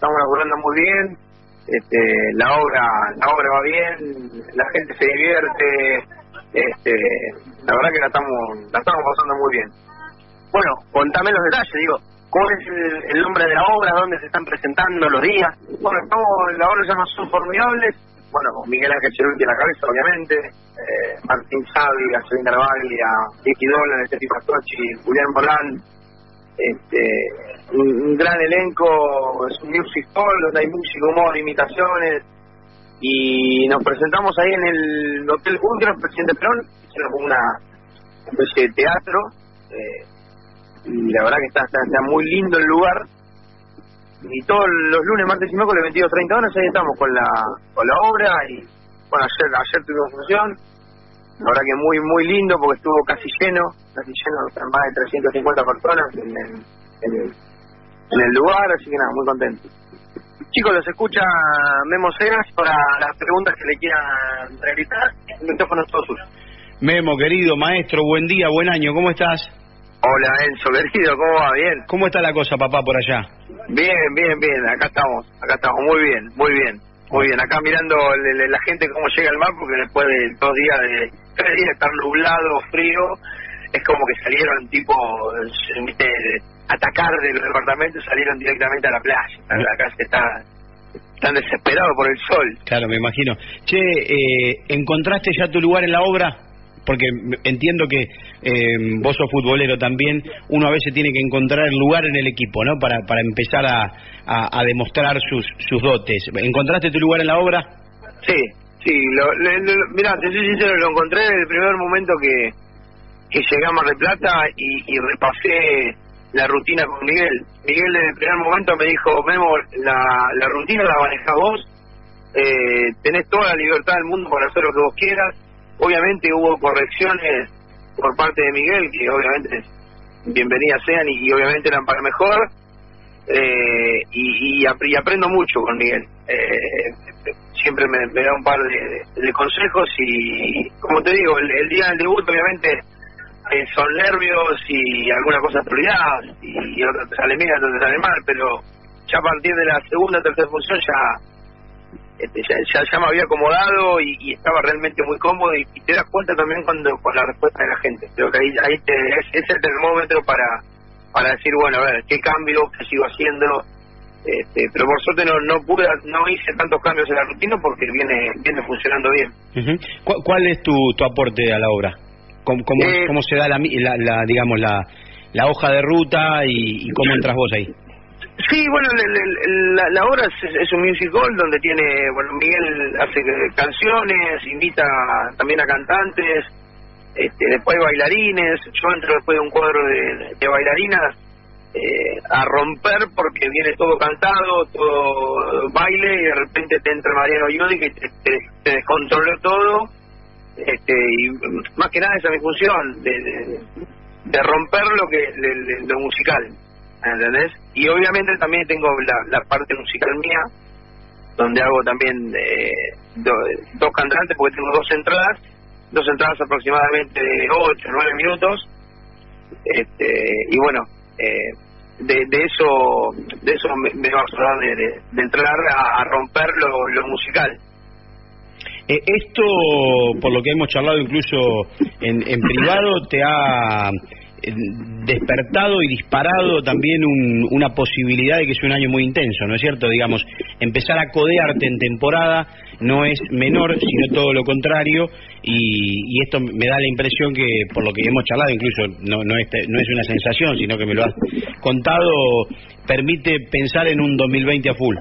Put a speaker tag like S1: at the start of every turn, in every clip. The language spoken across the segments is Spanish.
S1: estamos laburando muy bien, este, la obra, la obra va bien, la gente se divierte, este, la verdad que la estamos, la estamos pasando muy bien.
S2: Bueno, contame los detalles, digo, ¿cuál es el, nombre de la obra? ¿Dónde se están presentando los días?
S1: Bueno, estamos, la obra se llama Son Formidables, bueno, Miguel Ángel Cheruti en la cabeza, obviamente, eh, Martín Savi, Gasolín Carvaglia, Vicky Dolan, Steffi Pastochi, Julián Bolán, este, un, gran elenco, es un music hall donde hay música, humor, imitaciones, y nos presentamos ahí en el Hotel Ultra, Presidente Perón, hicieron como una especie de teatro, eh, y la verdad que está, está, está muy lindo el lugar, y todos los lunes, martes y miércoles, 22, 30 horas, ahí estamos con la, con la obra y bueno, ayer, ayer tuvimos función, la verdad que muy, muy lindo porque estuvo casi lleno, casi lleno, más de 350 personas en el, en el, en el lugar, así que nada, muy contento.
S2: Chicos, los escucha Memo Cegas para las preguntas que le quieran realizar. El micrófono es todo suyo.
S3: Memo, querido maestro, buen día, buen año, ¿cómo estás?
S1: Hola Enzo, querido, ¿cómo va? ¿Bien?
S3: ¿Cómo está la cosa, papá, por allá?
S1: Bien, bien, bien, acá estamos, acá estamos, muy bien, muy bien, muy bien. Acá mirando le- le- la gente cómo llega al mar, porque después de dos días de, tres días de estar nublado, frío, es como que salieron tipo, viste, atacar del departamento, salieron directamente a la playa. Acá se está, están desesperados por el sol.
S3: Claro, me imagino. Che, eh, ¿encontraste ya tu lugar en la obra? Porque entiendo que eh, vos sos futbolero también, uno a veces tiene que encontrar el lugar en el equipo, ¿no? Para, para empezar a, a, a demostrar sus, sus dotes. ¿Encontraste tu lugar en la obra?
S1: Sí, sí, lo, le- le- mirá, te soy sincero, lo encontré en el primer momento que, que llegué a Mar del Plata y, y repasé la rutina con Miguel. Miguel en el primer momento me dijo, Memo, la, rutina la manejás vos, eh, tenés toda la libertad del mundo para hacer lo que vos quieras. Obviamente hubo correcciones por parte de Miguel, que obviamente bienvenidas sean y, obviamente eran para mejor. Eh, y, y, ap- y aprendo mucho con Miguel. Eh, siempre me, da un par de, consejos y, como te digo, el día del debut obviamente eh, son nervios y algunas cosas te olvidás y, y otras te salen bien, otras te salen mal, pero ya a partir de la segunda tercera función ya este, ya, ya, ya me había acomodado y, estaba realmente muy cómodo y, te das cuenta también cuando con la respuesta de la gente. Creo que ahí, ahí te, es, es el termómetro para para decir, bueno, a ver, qué cambio que sigo haciendo. Este, pero por suerte no, no pude, no hice tantos cambios en la rutina porque viene viene funcionando bien.
S3: Ujú. ¿Cu- ¿Cuál es tu, tu aporte a la obra? ¿Cómo, cómo,
S1: Eh,
S3: cómo se da la, la, la, digamos, la, la hoja de ruta y, y cómo entras vos ahí?
S1: Sí, bueno, le- le- la, la obra es, es un music hall donde tiene, bueno, Miguel hace canciones, invita también a cantantes, este, después bailarines, yo entro después de un cuadro de, de bailarinas eh, a romper porque viene todo cantado, todo baile y de repente te entra Mariano Iodi que te, te, te descontroló todo este, y más que nada esa es mi función, de, de, romper lo que lo musical, ¿entendés? Y obviamente también tengo la, parte musical mía, donde hago también eh, do- dos cantantes, porque tengo dos entradas, dos entradas aproximadamente de 8, 9 minutos, este, y bueno, eh, de, de eso de eso me, me va a de- de entrar a, a romper lo, lo musical.
S3: Eh, esto, por lo que hemos charlado incluso en, en privado, te ha eh, despertado y disparado también un- una posibilidad de que sea un año muy intenso, ¿no es cierto? Digamos, empezar a codearte en temporada no es menor, sino todo lo contrario, y, y esto me da la impresión que, por lo que hemos charlado, incluso no, no, es, no es una sensación, sino que me lo has contado, permite pensar en un 2020 a full.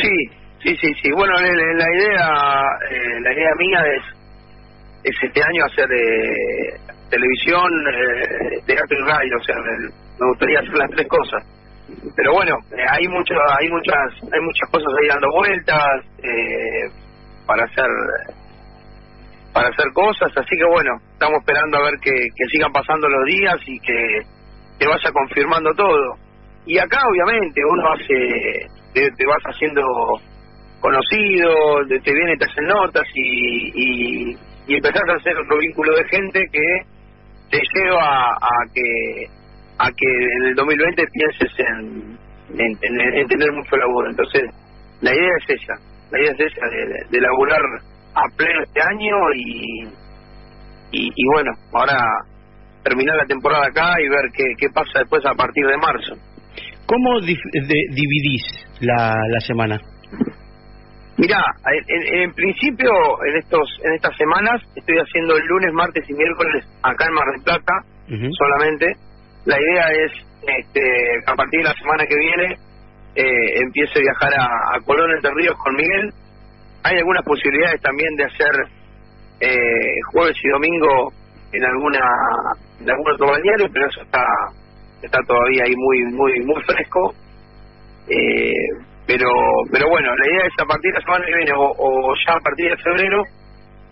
S1: Sí, sí, sí, sí. Bueno, la, la- idea eh, la idea mía es, es este año hacer eh, televisión, eh, teatro y radio. O sea, me, gustaría hacer las tres cosas. Pero bueno, eh, hay mucho, hay muchas, hay muchas cosas ahí dando vueltas eh, para hacer para hacer cosas. Así que bueno, estamos esperando a ver que, que sigan pasando los días y que te vaya confirmando todo. Y acá obviamente uno hace, te vas haciendo conocido, te, vienen, te hacen notas y, y, y empezás a hacer otro vínculo de gente que te lleva a, que a que en el 2020 pienses en, en, tener mucho laburo. Entonces, la idea es esa, la idea es esa, de, de laburar a pleno este año y, y, bueno, ahora terminar la temporada acá y ver qué, qué pasa después a partir de marzo.
S3: ¿Cómo dividís la, la semana?
S1: Mirá, en, principio, en estos en estas semanas, estoy haciendo el lunes, martes y miércoles acá en Mar del Plata, solamente. La idea es, este, a partir de la semana que viene, eh, empiece a viajar a, Colón, Entre Ríos con Miguel. Hay algunas posibilidades también de hacer eh, jueves y domingo en alguna en algún otro balneario, pero eso está está todavía ahí muy muy muy fresco. Eh, pero pero bueno, la idea es a partir de la semana que viene o, ya a partir de febrero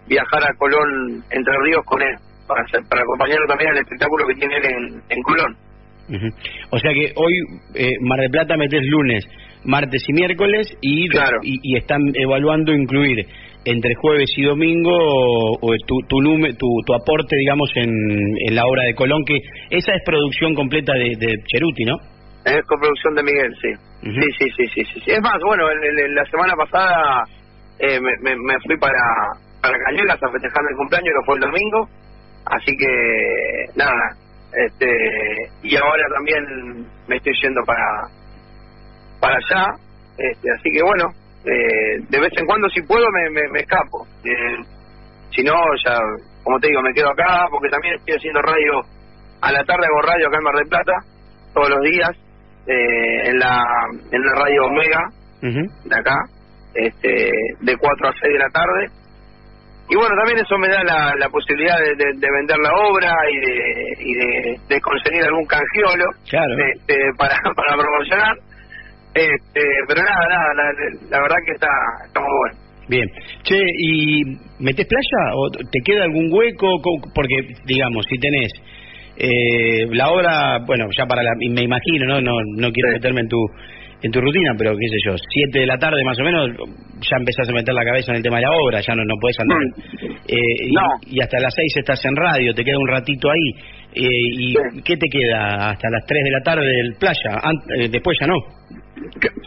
S1: viajar a Colón Entre Ríos con él para hacer, para acompañarlo también al espectáculo que tiene él en, en Colón.
S3: O sea que hoy eh, Mar del Plata metes lunes, martes y miércoles y, y, están evaluando incluir entre jueves y domingo o, tu, tu, tu, tu, aporte, digamos, en, en la obra de Colón, que esa es producción completa de, de Cheruti, ¿no?
S1: Es coproducción de Miguel, sí. Sí, sí, sí, sí, sí, Es más, bueno, la semana pasada eh, me, me, fui para, para Cañuelas a festejar el cumpleaños, que fue el domingo. Así que, nada, este y ahora también me estoy yendo para para allá. Este, así que bueno, eh, de vez en cuando si puedo me, me, escapo. Eh, si no, ya, como te digo, me quedo acá porque también estoy haciendo radio a la tarde, hago radio acá en Mar del Plata todos los días eh, en la en la radio Omega de acá, este, de 4 a 6 de la tarde. Y bueno, también eso me da la, la posibilidad de, de, vender la obra y de, y de, conseguir algún canjiolo este, para, para promocionar. Este, pero nada, nada, la, verdad que está, está muy bueno.
S3: Bien. Che, ¿y metes playa o te queda algún hueco? Porque, digamos, si tenés eh, la obra, bueno, ya para la, me imagino, ¿no? No, no quiero meterme en tu en tu rutina, pero qué sé yo, siete de la tarde más o menos, ya empezás a meter la cabeza en el tema de la obra, ya no, no puedes andar. Mm. Eh, y, hasta las seis estás en radio, te queda un ratito ahí. Eh, ¿Y qué te queda hasta las tres de la tarde del playa? Eh, después ya no.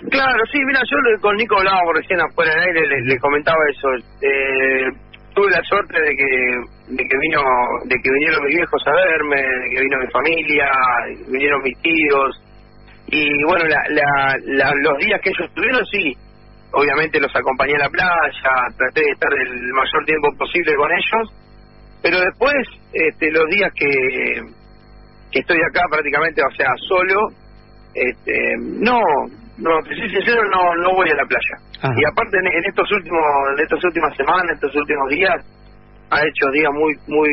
S1: Claro, sí, mira, yo con Nico hablábamos recién afuera del aire, le, le comentaba eso. Eh, tuve la suerte de que de que vino de que vinieron mis viejos a verme de que vino mi familia vinieron mis tíos. Y bueno la, la, los días que ellos estuvieron sí. Obviamente los acompañé a la playa traté de estar el mayor tiempo posible con ellos. Pero después este los días que que estoy acá prácticamente o sea solo este no no, si soy sincero, no, no voy a la playa. Y aparte en, estos últimos, en estas últimas semanas, en estos últimos días, ha hecho días muy, muy,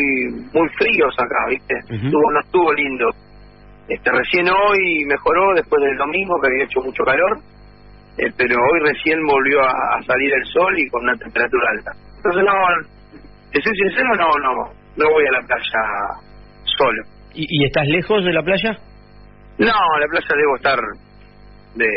S1: muy fríos acá, ¿viste? estuvo, no estuvo lindo. Este, recién hoy mejoró después del domingo que había hecho mucho calor, eh, pero hoy recién volvió a, salir el sol y con una temperatura alta. Entonces no, si soy sincero, no, no, no voy a la playa solo.
S3: ¿Y, y estás lejos de la playa?
S1: No, la playa debo estar de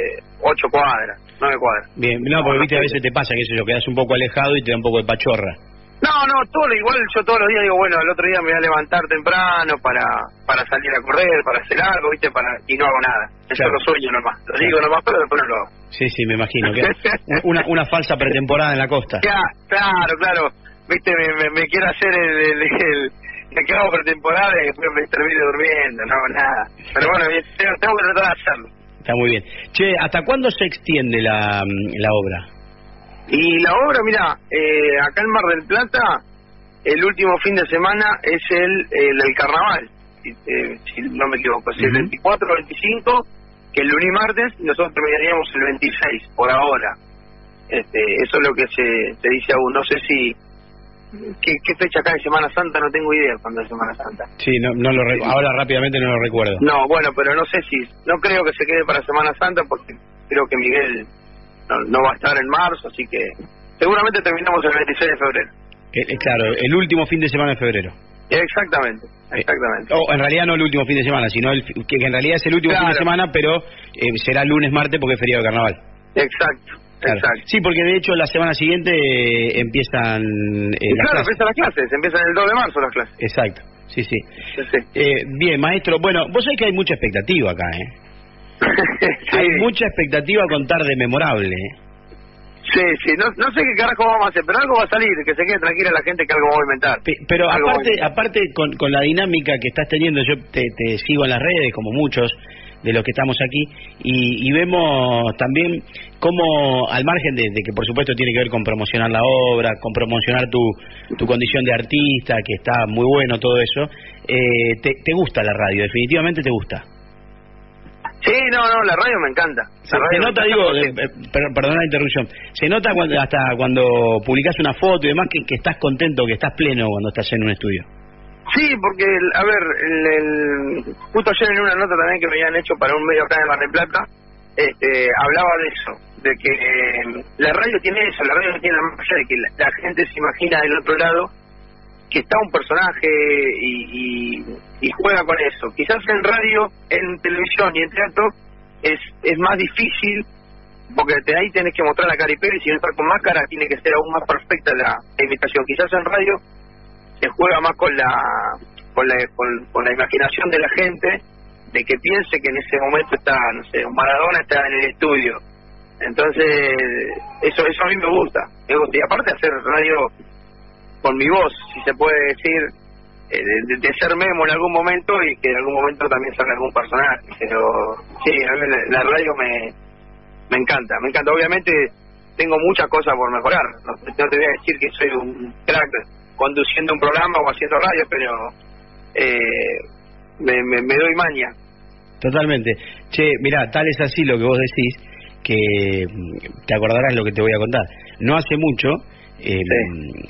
S1: ocho cuadras, nueve cuadras.
S3: Bien, no, porque viste, a veces te pasa que eso, quedas un poco alejado y te da un poco de pachorra.
S1: No, no, todo igual yo todos los días digo, bueno, el otro día me voy a levantar temprano para para salir a correr, para hacer algo, ¿viste? para Y no hago nada. Eso lo sueño nomás. Lo digo nomás, pero después no lo hago.
S3: Sí, sí, me imagino. que una, una falsa pretemporada en la costa.
S1: Ya, claro, claro. ¿Viste? Me, me, quiero hacer el, el, me quedo pretemporada y después me termino durmiendo, no nada. Pero bueno, tengo, tengo que tratar de hacerlo.
S3: Está muy bien. Che, ¿hasta cuándo se extiende la, la obra?
S1: Y la obra, mira, eh, acá en Mar del Plata, el último fin de semana es el, el, carnaval, si, eh, si, no me equivoco, es el 24 o 25, que el lunes y martes, nosotros terminaríamos el 26, por ahora. Este, eso es lo que se, se dice aún. No sé si ¿Qué, ¿Qué, fecha acá de Semana Santa? No tengo idea cuándo es Semana Santa.
S3: Sí, no, no lo ahora rápidamente no lo recuerdo.
S1: No, bueno, pero no sé si, no creo que se quede para Semana Santa porque creo que Miguel no, va a estar en marzo, así que seguramente terminamos el 26 de febrero.
S3: Eh, eh, claro, el último fin de semana de febrero.
S1: Exactamente, eh, exactamente.
S3: o en realidad no el último fin de semana, sino el, que, en realidad es el último fin de semana, pero será lunes, martes porque es feriado de carnaval.
S1: Exacto. Exacto.
S3: Sí, porque de hecho la semana siguiente eh, empiezan
S1: eh, las claro, empiezan las clases, empiezan el 2 de marzo las clases.
S3: Exacto, sí, sí. Eh, bien, maestro, bueno, vos sabés que hay mucha expectativa acá, ¿eh? Hay mucha expectativa con tarde memorable. ¿eh?
S1: Sí, sí, no, no sé qué carajo vamos a hacer, pero algo va a salir, que se quede tranquila la gente que algo vamos a inventar.
S3: pero aparte, aparte con, con la dinámica que estás teniendo, yo te, te sigo en las redes, como muchos, de los que estamos aquí y, vemos también cómo al margen de, que por supuesto tiene que ver con promocionar la obra, con promocionar tu, tu condición de artista, que está muy bueno todo eso, eh, te, te gusta la radio, definitivamente te gusta.
S1: Sí, no, no, la radio me encanta.
S3: Se, nota, digo, eh, eh, perdona la interrupción, se nota cuando, hasta cuando publicas una foto y demás que, que estás contento, que estás pleno cuando estás en un estudio.
S1: Sí, porque, a ver, el, justo ayer en una nota también que me habían hecho para un medio acá de Mar del Plata, este, hablaba de eso, de que eh, la radio tiene eso, la radio tiene la magia de que la, gente se imagina del otro lado que está un personaje y, y, juega con eso. Quizás en radio, en televisión y en teatro es, es más difícil porque ahí tienes que mostrar la cara y y si no con máscara tiene que ser aún más perfecta la imitación. Quizás en radio se juega más con la con la, con, la imaginación de la gente de que piense que en ese momento está, no sé, Maradona está en el estudio. Entonces, eso eso a mí me gusta. Me gusta. Y aparte hacer radio con mi voz, si se puede decir, eh, de, ser Memo en algún momento y que en algún momento también salga algún personaje. Pero sí, a mí la, radio me, me encanta, me encanta. Obviamente tengo muchas cosas por mejorar. No, no te voy a decir que soy un crack conduciendo un programa o haciendo radio, pero eh, me, me, doy maña.
S3: Totalmente. Che, mira, tal es así lo que vos decís, que mm, te acordarás lo que te voy a contar. No hace mucho eh,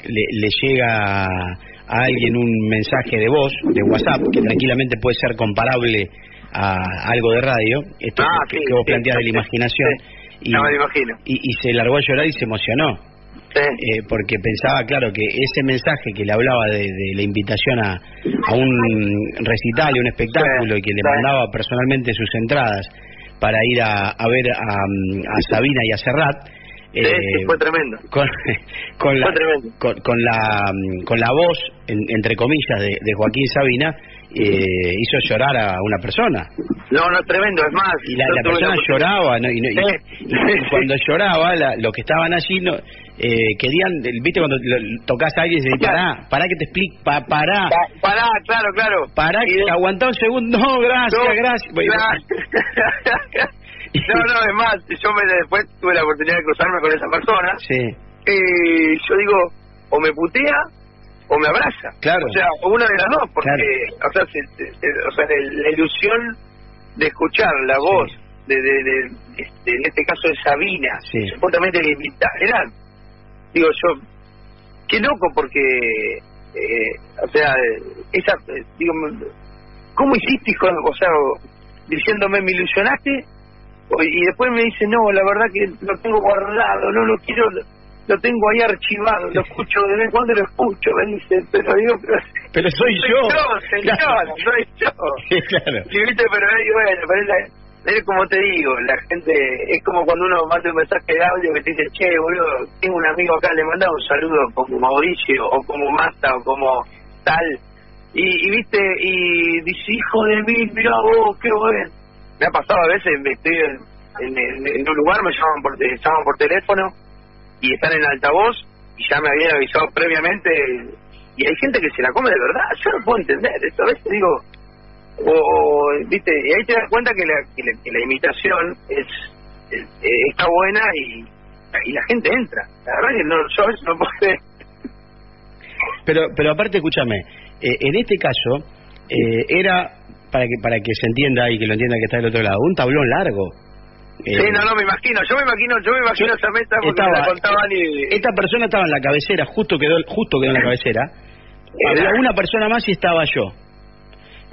S3: le, llega a alguien un mensaje de voz, de WhatsApp, que tranquilamente puede ser comparable a algo de radio, esto ah, que, vos planteás de la imaginación,
S1: y, imagino.
S3: y, y se largó a llorar y se emocionó eh, porque pensaba, claro, que ese mensaje que le hablaba de, la invitación a, a, un recital y un espectáculo y que le mandaba personalmente sus entradas para ir a, a ver a, Sabina y a Serrat,
S1: eh, fue tremendo.
S3: Con, con, la, Con, la, con la voz, entre comillas, de, de Joaquín Sabina, eh, hizo llorar a una persona.
S1: No, no, tremendo, es más.
S3: Y la, persona lloraba, ¿no? y, cuando lloraba, la, los que estaban allí no, eh, querían, viste, cuando tocas a alguien y dice, pará, pará que te explique, pa, pará.
S1: pará, claro, claro.
S3: Pará, que aguantá un segundo, no, gracias, gracias.
S1: no, no, es más, yo me, después tuve la oportunidad de cruzarme con esa persona.
S3: Sí.
S1: Y yo digo, o me putea o me abraza.
S3: Claro.
S1: O sea, una de las dos, porque, o sea, o sea la ilusión de escuchar la voz de, de, este, en este caso de Sabina, supuestamente le era, digo yo, qué loco, porque, eh, o sea, esa, digo, ¿cómo hiciste, hijo? O sea, diciéndome, me ilusionaste, y después me dice, no, la verdad que lo tengo guardado, no lo quiero lo tengo ahí archivado, lo escucho, de vez en cuando lo escucho, me dice, pero digo,
S3: pero, soy, yo.
S1: señor, soy yo.
S3: claro.
S1: viste, pero bueno, pero es, como te digo, la gente, es como cuando uno manda un mensaje de audio que te dice, che, boludo, tengo un amigo acá, le manda un saludo como Mauricio, o como Masta, o como tal, y, y viste, y dice, hijo de mí, mira vos, qué bueno. Me ha pasado a veces, estoy en, en, un lugar, me llaman por, me llaman por teléfono, y están en altavoz y ya me habían avisado previamente y hay gente que se la come de verdad, yo no puedo entender esto, a veces digo, o, viste, y ahí te das cuenta que la, que la, imitación es, está buena y, y la gente entra, la verdad que no, yo a veces no puedo
S3: Pero, pero aparte, escúchame, eh, en este caso, eh, era, para que, para que se entienda y que lo entienda que está del otro lado, un tablón largo
S1: sí, eh, no, no, me imagino, yo me imagino, yo me imagino esa mesa porque estaba, contaban y...
S3: Esta persona estaba en la cabecera, justo quedó, justo quedó en la cabecera. Había una persona más y estaba yo.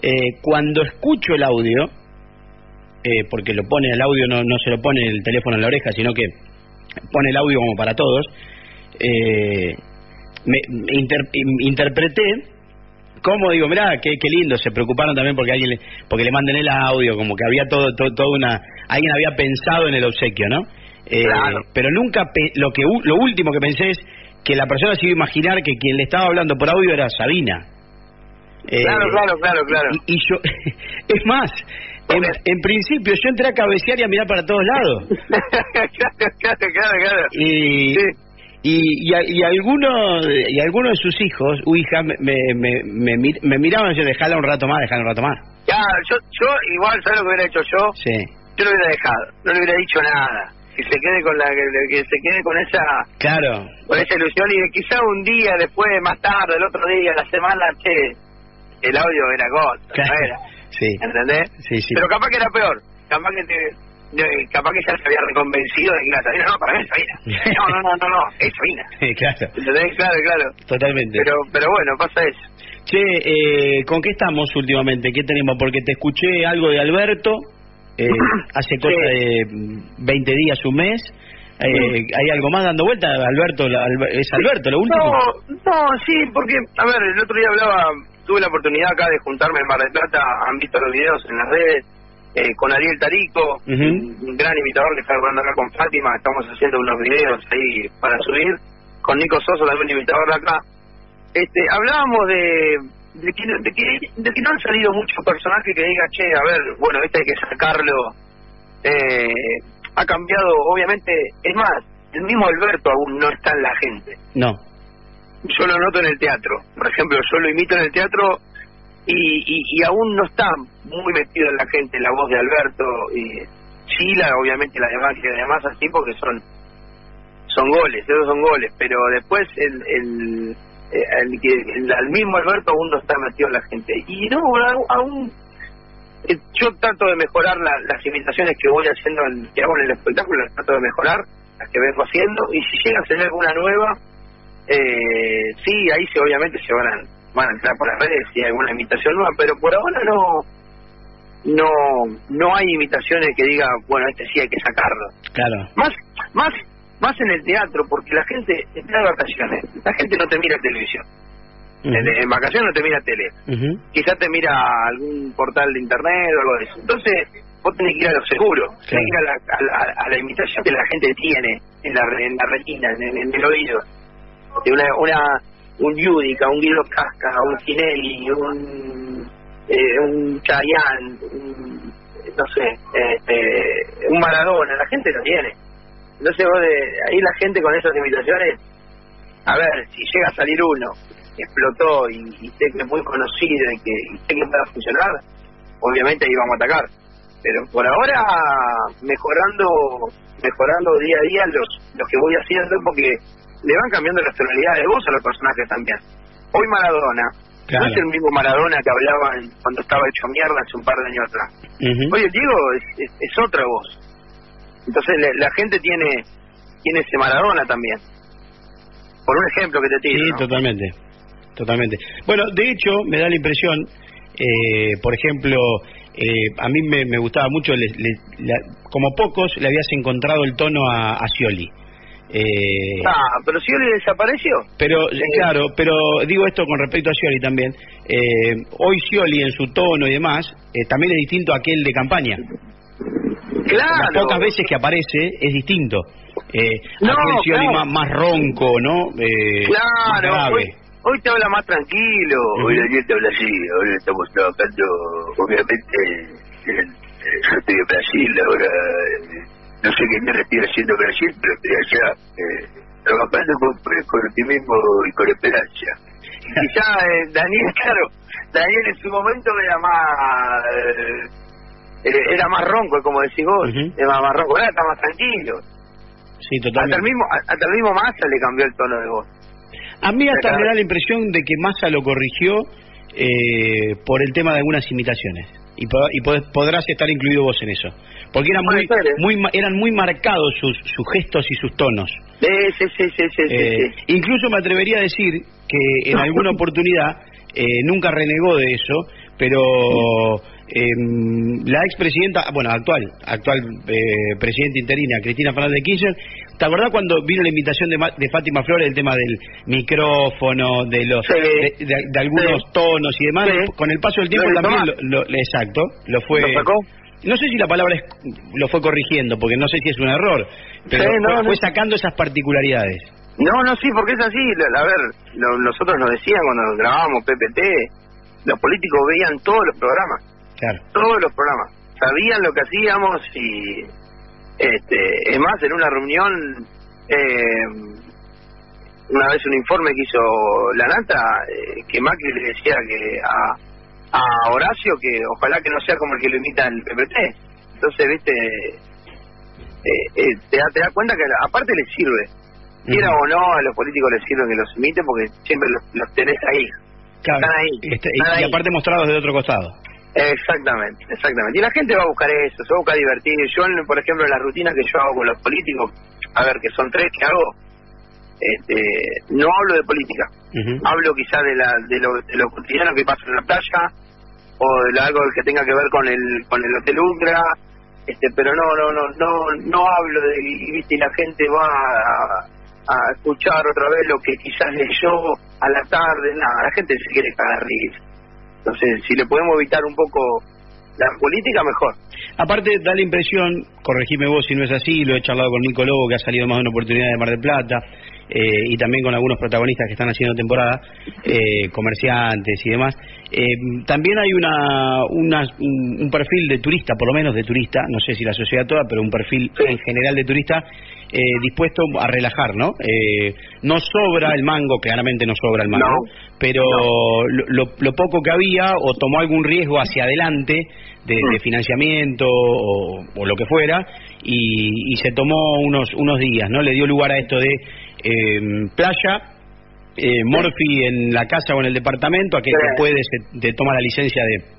S3: Eh, cuando escucho el audio, eh, porque lo pone el audio, no, no se lo pone el teléfono en la oreja, sino que pone el audio como para todos, eh, me, interpreté ¿Cómo? Digo, mirá, qué, qué lindo, se preocuparon también porque alguien le, porque le manden el audio, como que había todo, todo, una, alguien había pensado en el obsequio, ¿no?
S1: Eh,
S3: Pero nunca, lo que lo último que pensé es que la persona se iba a imaginar que quien le estaba hablando por audio era Sabina.
S1: Eh, claro, claro, claro, claro.
S3: Y, yo, es más, En, en, principio, yo entré a cabecear y a mirar para todos lados.
S1: claro, claro, claro, claro.
S3: Y,
S1: Sí.
S3: Y, y, a- y algunos y algunos de sus hijos, u hija, me, me, me, me, mir- me miraban y yo, dejala un rato más, dejala un rato más.
S1: Claro, yo, yo igual, ¿sabes lo que hubiera hecho yo?
S3: Sí,
S1: Yo lo hubiera dejado, no le hubiera dicho nada. Que se quede con la que, se quede con esa
S3: claro.
S1: con esa ilusión y quizá un día después, más tarde, el otro día, la semana, che, el audio era
S3: Claro.
S1: no era.
S3: Sí,
S1: ¿Entendés?
S3: sí, sí.
S1: Pero capaz que era peor. Capaz que te, de- capaz que ya se había reconvencido de que la no, para mí es Sabina. No, no, no, no, no, es
S3: claro,
S1: ¿Entendés? Claro, claro.
S3: totalmente.
S1: Pero, pero bueno, pasa eso.
S3: Che, eh, ¿con qué estamos últimamente? ¿Qué tenemos? Porque te escuché algo de Alberto, eh, hace cosa
S1: Sí.
S3: de mm, 20 días, un mes. Eh, ¿Hay algo más dando vuelta? Alberto, la- ¿es Alberto lo último?
S1: No, no, sí, porque, a ver, el otro día hablaba, tuve la oportunidad acá de juntarme en Mar del Plata, han visto los videos en las redes, eh, con Ariel Tarico, un un gran imitador que está hablando acá con Fátima, estamos haciendo unos videos ahí para subir, con Nico Soso, también imitador de acá. Este, hablábamos de, de, que, de, que, de que no han salido muchos personajes que digan, che, a ver, bueno, este hay que sacarlo. Eh, ha cambiado, obviamente, es más, el mismo Alberto aún no está en la gente
S3: No.
S1: yo lo noto en el teatro. Por ejemplo, yo lo imito en el teatro y, y, y aún no está muy metido en la gente la voz de Alberto y Chila, obviamente la de y demás así porque son son goles, esos son goles, pero después el, el, eh, el, el, al mismo Alberto aún no está metido en la gente. Y no, aún- eh, yo trato de mejorar la- las imitaciones que voy haciendo, en, que hago en el espectáculo, las trato de mejorar, las que vengo haciendo, y si llega a tener alguna nueva, eh, sí, ahí sí, obviamente se van a, van a entrar por las redes si hay alguna imitación nueva, pero por ahora no no no hay imitaciones que diga, bueno, este sí hay que sacarlo.
S3: Claro.
S1: Más más más en el teatro, porque la gente está de vacaciones, la gente no te mira televisión, en, en vacaciones no te mira tele, quizás te mira algún portal de internet o algo de eso. Entonces, vos tenés que ir a lo seguro, tenés que ir a la, a, la, a la imitación que la gente tiene en la, en la retina, en, en el oído. De una, una, un Yudica, un Guido Casca, un Tinelli, un, eh, un Chayanne, un, no sé, este, un Maradona, la gente lo tiene. Entonces vos de, ahí la gente con esas imitaciones, a ver, si llega a salir uno explotó y, y sé que es muy conocido y que y sé que pueda funcionar, obviamente ahí vamos a atacar. Pero por ahora mejorando mejorando día a día los, los que voy haciendo porque le van cambiando las tonalidades de voz a los personajes también. Hoy Maradona,
S3: Claro.
S1: no es el mismo Maradona que hablaba en- cuando estaba hecho mierda hace un par de años atrás. Hoy el Diego es, es, es otra voz. Entonces la, la gente tiene tiene ese Maradona también. Por un ejemplo que te tiro.
S3: Sí,
S1: ¿no?
S3: totalmente, totalmente. Bueno, de hecho, me da la impresión, eh, por ejemplo, eh, a mí me, me gustaba mucho, le- le- la- como pocos, le habías encontrado el tono a, a Scioli. Eh,
S1: Ah, pero si él desapareció.
S3: pero, eh, claro, pero digo esto con respecto a Scioli también. Eh, hoy Scioli en su tono y demás, eh, también es distinto a aquel de campaña.
S1: Claro.
S3: Las pocas veces que aparece es distinto. Eh,
S1: No,
S3: aquel Scioli
S1: claro.
S3: más, más ronco, ¿no? Eh, más
S1: Claro,
S3: grave.
S1: hoy, hoy te habla más tranquilo. Hoy Daniel te habla así. Ahora estamos trabajando, obviamente, en, yo estoy en Brasil ahora. eh, no sé qué me estoy haciendo en Brasil, pero estoy allá eh, trabajando con, con optimismo y con esperanza. Y quizá eh, Daniel, claro, Daniel en su momento era más... eh, era más ronco, como decís vos,
S3: Ujú.
S1: era más ronco, ahora está más tranquilo.
S3: Sí,
S1: Hasta
S3: totalmente.
S1: el mismo, hasta el mismo Massa le cambió el tono de voz.
S3: A mí hasta
S1: Claro.
S3: me da la impresión de que Massa lo corrigió eh, por el tema de algunas imitaciones. Y, po- y pod- podrás estar incluido vos en eso. Porque eran muy, muy ma- eran muy marcados sus, sus gestos y sus tonos.
S1: Sí, sí, sí, sí, sí, sí,
S3: Eh,
S1: sí.
S3: Incluso me atrevería a decir que en alguna oportunidad eh, nunca renegó de eso, pero em, la expresidenta, bueno, actual, actual eh, presidenta interina, Cristina Fernández de Kirchner, ¿te acordás cuando vino la invitación de, de Fátima Flores, el tema del micrófono, de los
S1: Sí.
S3: de, de- de algunos
S1: Sí.
S3: tonos y demás?
S1: Sí.
S3: Con el paso del tiempo
S1: Lo
S3: también, lo, lo- exacto, lo fue...
S1: ¿Lo sacó?
S3: No sé si la palabra es, lo fue corrigiendo, porque no sé si es un error, pero
S1: no,
S3: fue,
S1: no.
S3: fue sacando esas particularidades.
S1: No, no, sí, porque es así. A ver, lo- nosotros nos decían cuando grabábamos PPT, los políticos veían todos los programas,
S3: Claro.
S1: todos los programas. sabían lo que hacíamos y este es más en una reunión eh, una vez un informe que hizo la nata eh, que Macri le decía que a, a Horacio que ojalá que no sea como el que lo imita el PPT entonces viste eh, eh, te, da, te das cuenta que aparte le sirve. Quiera o no a los políticos les sirve que los imiten porque siempre los, los tenés ahí.
S3: Claro,
S1: están ahí,
S3: este,
S1: están
S3: y, y
S1: ahí.
S3: aparte mostrados de otro costado.
S1: Exactamente, exactamente. Y la gente va a buscar eso, se va a buscar divertir. Yo, por ejemplo, en las rutinas que yo hago con los políticos, a ver, que son tres que hago, este, no hablo de política. Hablo quizá de, la, de, lo, de lo cotidiano que pasa en la playa, o de algo que tenga que ver con el, con el Hotel Ultra, este, pero no, no, no, no, no hablo de, y, viste, y la gente va a, a escuchar otra vez lo que quizás leyó a la tarde, nada, la gente se quiere cagar risa. Entonces, si le podemos evitar un poco la política, mejor.
S3: Aparte, da la impresión, corregime vos si no es así, lo he charlado con Nico Lobo, que ha salido más de una oportunidad de Mar del Plata, eh, y también con algunos protagonistas que están haciendo temporada, eh, comerciantes y demás. Eh, también hay una, una un, un perfil de turista, por lo menos de turista, no sé si la sociedad toda, pero un perfil en general de turista eh, dispuesto a relajar, ¿no? Eh, no sobra el mango, claramente no sobra el mango,
S1: No.
S3: pero lo, lo- lo poco que había o tomó algún riesgo hacia adelante de, de
S1: Mm.
S3: financiamiento o, o lo que fuera y, y se tomó unos unos días, ¿no? Le dio lugar a esto de eh, playa, eh, Morphy en la casa o en el departamento, aquel que puede se te toma la licencia de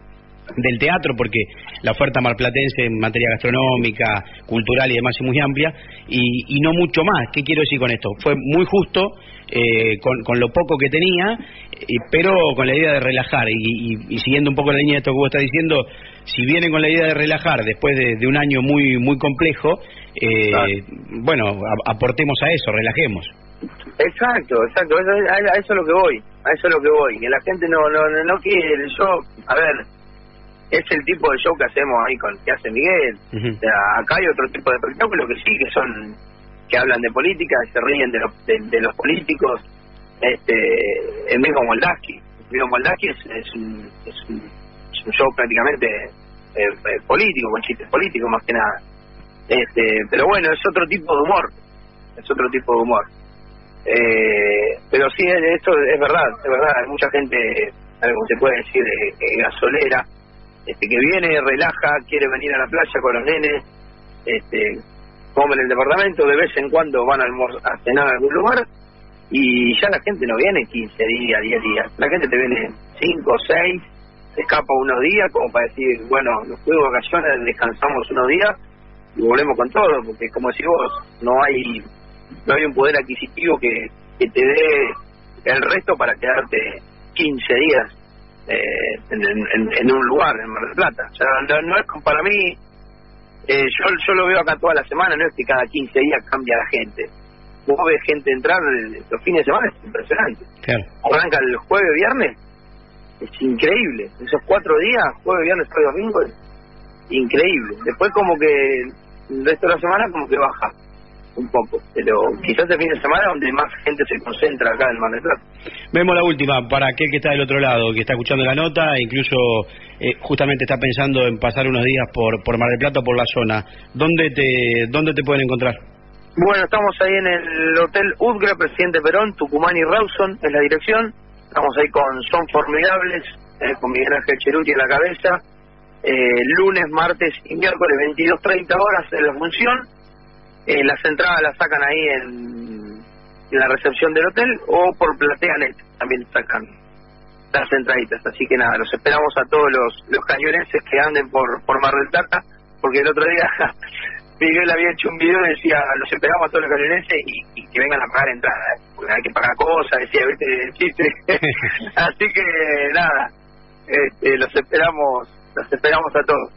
S3: del teatro porque la oferta marplatense en materia gastronómica, cultural y demás es muy amplia y, y no mucho más. ¿Qué quiero decir con esto? Fue muy justo eh, con, con lo poco que tenía, eh, pero con la idea de relajar y, y- y siguiendo un poco la línea de esto que vos estás diciendo, si vienen con la idea de relajar después de, de un año muy muy complejo, eh,
S1: Claro.
S3: bueno, a- aportemos a eso, relajemos.
S1: Exacto, exacto, eso, es- a, a eso es lo que voy, a eso es lo que voy, que la gente no, no, no, no quiere, yo, a ver, es el tipo de show que hacemos ahí con que hace Miguel,
S3: Ujú.
S1: o sea, acá hay otro tipo de espectáculos que sí, que son, que hablan de política, que se ríen de los, de, de los políticos, este, el mismo Moldaski, el mismo Moldaski es, es, un, es, un, es un show prácticamente eh, eh, político, con chistes políticos más que nada, este, pero bueno, es otro tipo de humor, es otro tipo de humor. Eh, pero sí, esto es verdad, es verdad. Hay mucha gente, algo se puede decir, eh, gasolera, este, que viene, relaja, quiere venir a la playa con los nenes, este, comen en el departamento, de vez en cuando van a, cenar a algún lugar y ya la gente no viene 15 días, 10 días. La gente te viene 5, 6, se escapa unos días como para decir, bueno, nos fuimos vacaciones, descansamos unos días y volvemos con todo, porque como decís vos, no hay no hay un poder adquisitivo que, que te dé el resto para quedarte 15 días eh, en, en- en un lugar, en Mar del Plata. O sea, no, no es como para mí, eh, yo, yo lo veo acá toda la semana, no es que cada 15 días cambia la gente. Vos ves gente entrar eh, los fines de semana, es impresionante.
S3: Claro.
S1: Arranca el jueves, viernes, es increíble. Esos cuatro días, jueves, viernes, sábado y domingo, increíble. Después como que el resto de la semana como que baja un poco, pero quizás el fin de semana donde más gente se concentra acá en Mar del Plata.
S3: Vemos la última, para aquel que está del otro lado, que está escuchando la nota, e incluso eh, justamente está pensando en pasar unos días por, por Mar del Plata o por la zona. ¿Dónde te, ¿Dónde te pueden encontrar?
S1: Bueno, estamos ahí en el Hotel Udgra, Presidente Perón, Tucumán y Rawson es la dirección. Estamos ahí con Son Formidables, eh, con Miguel Ángel Cheruti en la cabeza. Eh, lunes, martes y miércoles, 22.30 horas en la función. Eh, las entradas las sacan ahí en, la recepción del hotel o por PlateaNet también sacan las entraditas. Así que nada, los esperamos a todos los, los cañonenses que anden por, por Mar del Plata, porque el otro día Miguel había hecho un video y decía, los esperamos a todos los cañonenses y, que vengan a pagar entrada, ¿eh? porque hay que pagar cosas, decía, viste, chiste. Así que nada, este, los esperamos, los esperamos a todos.